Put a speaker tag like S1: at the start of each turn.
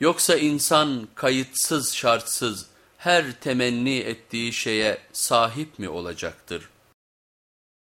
S1: Yoksa insan kayıtsız şartsız her temenni ettiği şeye sahip mi olacaktır?